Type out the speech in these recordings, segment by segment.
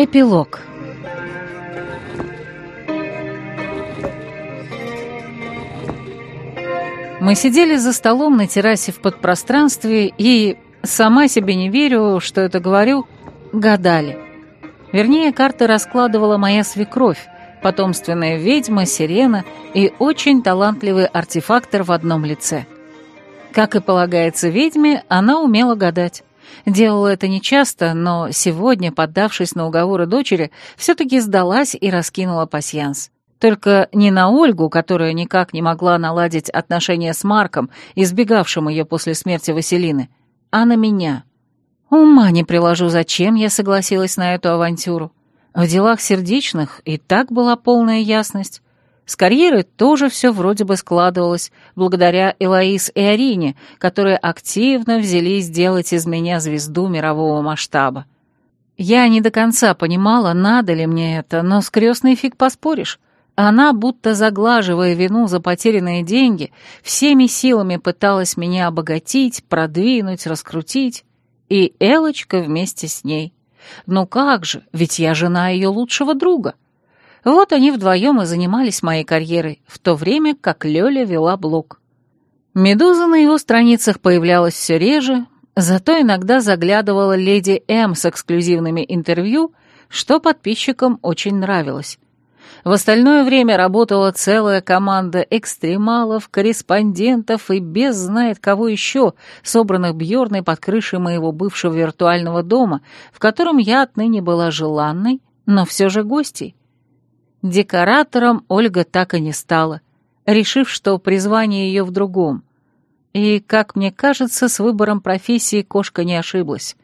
Эпилог Мы сидели за столом на террасе в подпространстве и, сама себе не верю, что это говорю, гадали. Вернее, карты раскладывала моя свекровь, потомственная ведьма, сирена и очень талантливый артефактор в одном лице. Как и полагается ведьме, она умела гадать. Делала это нечасто, но сегодня, поддавшись на уговоры дочери, все-таки сдалась и раскинула пасьянс. Только не на Ольгу, которая никак не могла наладить отношения с Марком, избегавшим ее после смерти Василины, а на меня. Ума не приложу, зачем я согласилась на эту авантюру. В делах сердечных и так была полная ясность. С карьерой тоже все вроде бы складывалось, благодаря Элоиз и Арине, которые активно взялись делать из меня звезду мирового масштаба. Я не до конца понимала, надо ли мне это, но с крестной фиг поспоришь. Она, будто заглаживая вину за потерянные деньги, всеми силами пыталась меня обогатить, продвинуть, раскрутить. И Элочка вместе с ней. Ну как же, ведь я жена ее лучшего друга. Вот они вдвоем и занимались моей карьерой, в то время как Лёля вела блог. Медуза на его страницах появлялась все реже, зато иногда заглядывала леди М с эксклюзивными интервью, что подписчикам очень нравилось. В остальное время работала целая команда экстремалов, корреспондентов и без знает кого еще, собранных Бьорной под крышей моего бывшего виртуального дома, в котором я отныне была желанной, но все же гостей. Декоратором Ольга так и не стала, решив, что призвание ее в другом. И, как мне кажется, с выбором профессии кошка не ошиблась.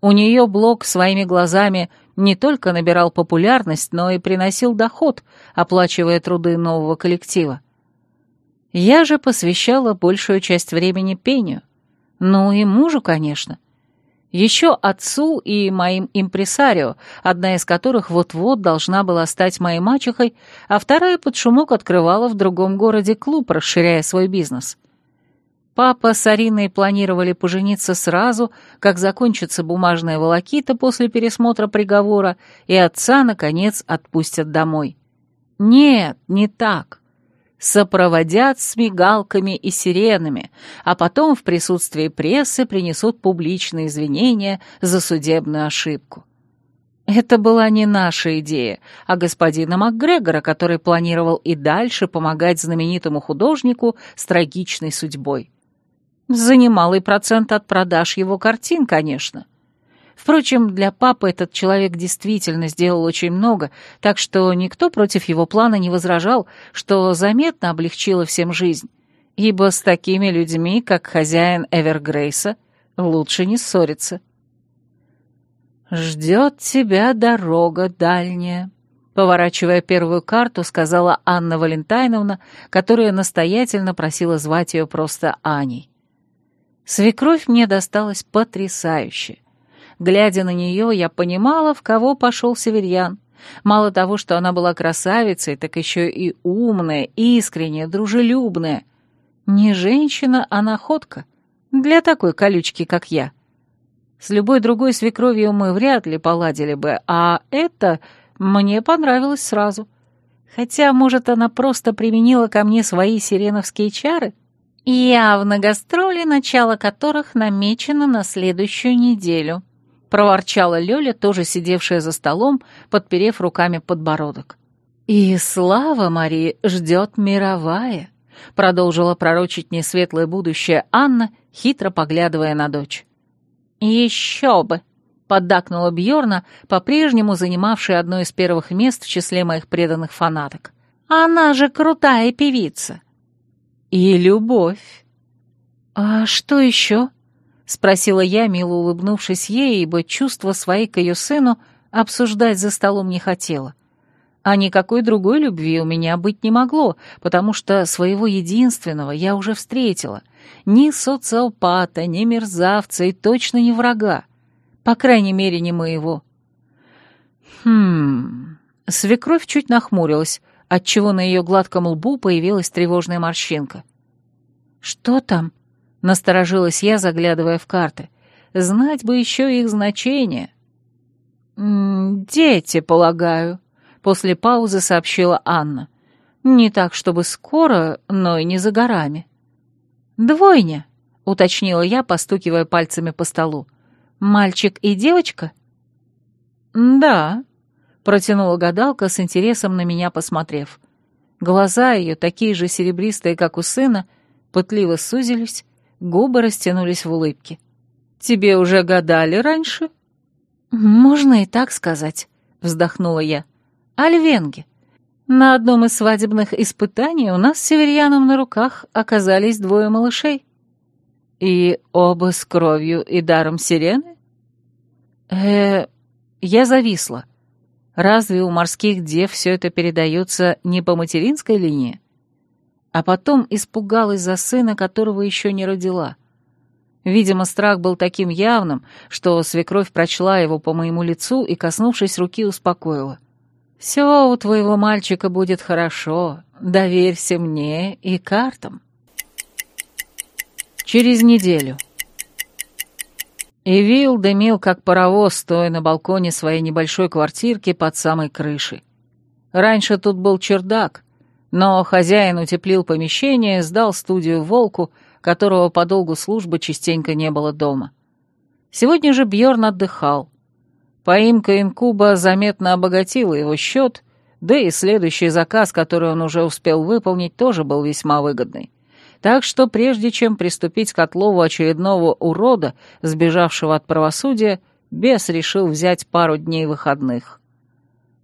У нее блог своими глазами не только набирал популярность, но и приносил доход, оплачивая труды нового коллектива. Я же посвящала большую часть времени пению. Ну и мужу, конечно. Еще отцу и моим импресарио, одна из которых вот-вот должна была стать моей мачехой, а вторая под шумок открывала в другом городе клуб, расширяя свой бизнес. Папа с Ариной планировали пожениться сразу, как закончится бумажная волокита после пересмотра приговора, и отца, наконец, отпустят домой. Нет, не так. Сопроводят с мигалками и сиренами, а потом в присутствии прессы принесут публичные извинения за судебную ошибку. Это была не наша идея, а господина МакГрегора, который планировал и дальше помогать знаменитому художнику с трагичной судьбой. За немалый процент от продаж его картин, конечно. Впрочем, для папы этот человек действительно сделал очень много, так что никто против его плана не возражал, что заметно облегчило всем жизнь, ибо с такими людьми, как хозяин Эвергрейса, лучше не ссориться. «Ждет тебя дорога дальняя», — поворачивая первую карту, сказала Анна Валентайновна, которая настоятельно просила звать ее просто Аней. Свекровь мне досталась потрясающе. Глядя на нее, я понимала, в кого пошел северьян. Мало того, что она была красавицей, так еще и умная, искренняя, дружелюбная. Не женщина, а находка. Для такой колючки, как я. С любой другой свекровью мы вряд ли поладили бы, а это мне понравилось сразу. Хотя, может, она просто применила ко мне свои сиреновские чары? «Явно гастроли, начало которых намечено на следующую неделю», — проворчала Лёля, тоже сидевшая за столом, подперев руками подбородок. «И слава Марии ждет мировая», — продолжила пророчить несветлое будущее Анна, хитро поглядывая на дочь. «Еще бы!» — поддакнула Бьорна, по-прежнему занимавшая одно из первых мест в числе моих преданных фанаток. «Она же крутая певица!» И любовь. «А что еще?» — спросила я, мило улыбнувшись ей, ибо чувство своей к ее сыну обсуждать за столом не хотела. А никакой другой любви у меня быть не могло, потому что своего единственного я уже встретила. Ни социопата, ни мерзавца и точно не врага. По крайней мере, не моего. Хм... Свекровь чуть нахмурилась, отчего на ее гладком лбу появилась тревожная морщинка. «Что там?» — насторожилась я, заглядывая в карты. «Знать бы еще их значение». «Дети, полагаю», — после паузы сообщила Анна. «Не так, чтобы скоро, но и не за горами». «Двойня», — уточнила я, постукивая пальцами по столу. «Мальчик и девочка?» «Да», — протянула гадалка с интересом на меня посмотрев. Глаза ее, такие же серебристые, как у сына, пытливо сузились, губы растянулись в улыбке. «Тебе уже гадали раньше?» «Можно и так сказать», — вздохнула я. «Альвенги. На одном из свадебных испытаний у нас с северьяном на руках оказались двое малышей. И оба с кровью и даром сирены?» э Я зависла. Разве у морских дев все это передается не по материнской линии? А потом испугалась за сына, которого еще не родила. Видимо, страх был таким явным, что свекровь прочла его по моему лицу и, коснувшись руки, успокоила. «Все у твоего мальчика будет хорошо. Доверься мне и картам». Через неделю. Эвил дымил, как паровоз, стоя на балконе своей небольшой квартирки под самой крышей. Раньше тут был чердак, но хозяин утеплил помещение, сдал студию волку, которого по долгу службы частенько не было дома. Сегодня же Бьорн отдыхал. Поимка инкуба заметно обогатила его счет, да и следующий заказ, который он уже успел выполнить, тоже был весьма выгодный. Так что прежде чем приступить к отлову очередного урода, сбежавшего от правосудия, бес решил взять пару дней выходных.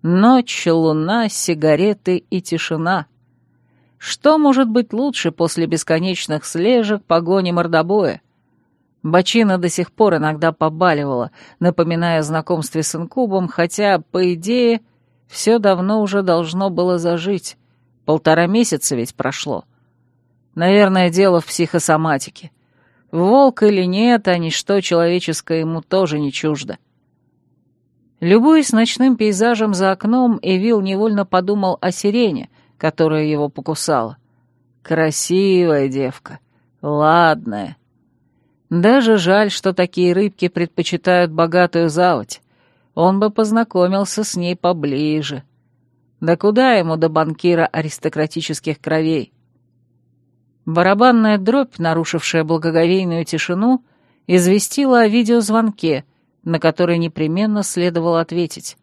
Ночь, луна, сигареты и тишина — что может быть лучше после бесконечных слежек, погони, мордобоя? Бочина до сих пор иногда побаливала, напоминая о знакомстве с инкубом, хотя, по идее, все давно уже должно было зажить. Полтора месяца ведь прошло. Наверное, дело в психосоматике. Волк или нет, а ничто человеческое ему тоже не чуждо. Любуясь ночным пейзажем за окном, Эвил невольно подумал о сирене, которая его покусала. Красивая девка, ладная. Даже жаль, что такие рыбки предпочитают богатую заводь. Он бы познакомился с ней поближе. Да куда ему до банкира аристократических кровей? Барабанная дробь, нарушившая благоговейную тишину, известила о видеозвонке, на который непременно следовало ответить.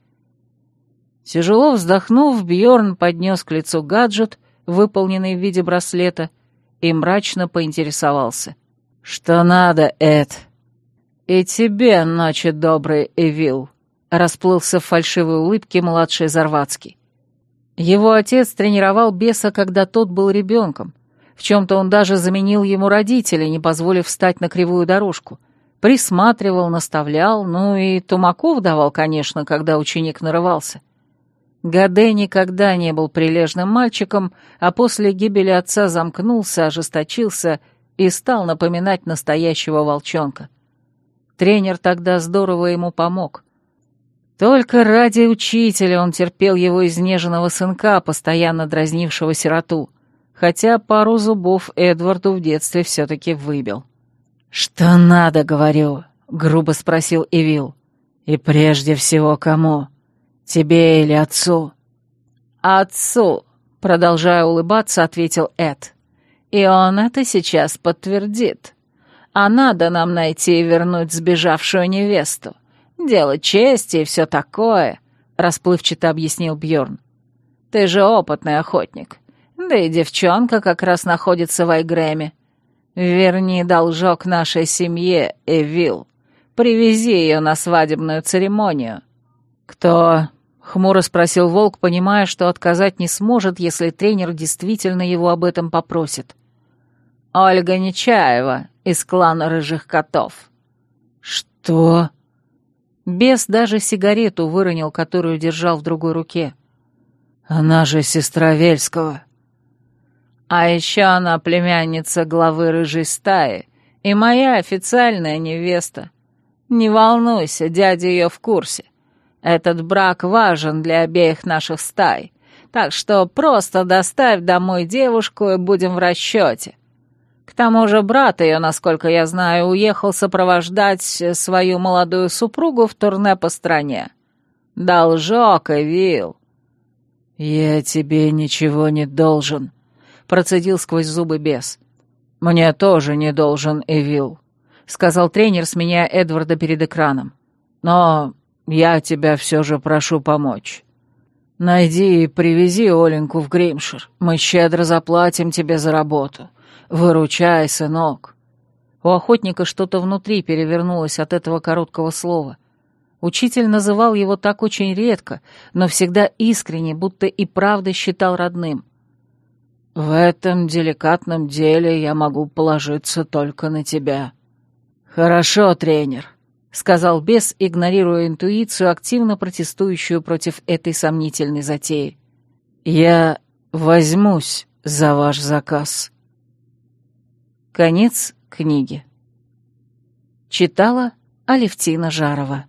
Тяжело вздохнув, Бьорн поднес к лицу гаджет, выполненный в виде браслета, и мрачно поинтересовался. «Что надо, Эд?» «И тебе, ночи добрый, Эвил», — расплылся в фальшивой улыбке младший Зарвацкий. Его отец тренировал беса, когда тот был ребенком. В чем-то он даже заменил ему родителей, не позволив встать на кривую дорожку. Присматривал, наставлял, ну и тумаков давал, конечно, когда ученик нарывался. — Гаде никогда не был прилежным мальчиком, а после гибели отца замкнулся, ожесточился и стал напоминать настоящего волчонка. Тренер тогда здорово ему помог. Только ради учителя он терпел его изнеженного сынка, постоянно дразнившего сироту, хотя пару зубов Эдварду в детстве все-таки выбил. «Что надо, говорю?» — грубо спросил Эвил. «И прежде всего кому?» «Тебе или отцу?» «Отцу», — продолжая улыбаться, ответил Эд. «И он это сейчас подтвердит. А надо нам найти и вернуть сбежавшую невесту. Дело чести и все такое», — расплывчато объяснил Бьорн. «Ты же опытный охотник. Да и девчонка как раз находится в Айгрэме. Верни должок нашей семье, Эвил. Привези ее на свадебную церемонию». «Кто?» — хмуро спросил Волк, понимая, что отказать не сможет, если тренер действительно его об этом попросит. «Ольга Нечаева из клана Рыжих Котов». «Что?» Бес даже сигарету выронил, которую держал в другой руке. «Она же сестра Вельского». «А еще она племянница главы Рыжей стаи и моя официальная невеста. Не волнуйся, дядя ее в курсе. Этот брак важен для обеих наших стай, так что просто доставь домой девушку и будем в расчете. К тому же брат ее, насколько я знаю, уехал сопровождать свою молодую супругу в турне по стране. Должок, Эвил!» «Я тебе ничего не должен», — процедил сквозь зубы бес. «Мне тоже не должен, Эвил», — сказал тренер, сменяя Эдварда перед экраном. «Но я тебя все же прошу помочь. Найди и привези Оленьку в Гримшир. Мы щедро заплатим тебе за работу. Выручай, сынок». У охотника что-то внутри перевернулось от этого короткого слова. Учитель называл его так очень редко, но всегда искренне, будто и правда считал родным. «В этом деликатном деле я могу положиться только на тебя». «Хорошо, тренер», — сказал бес, игнорируя интуицию, активно протестующую против этой сомнительной затеи. «Я возьмусь за ваш заказ». Конец книги. Читала Алевтина Жарова.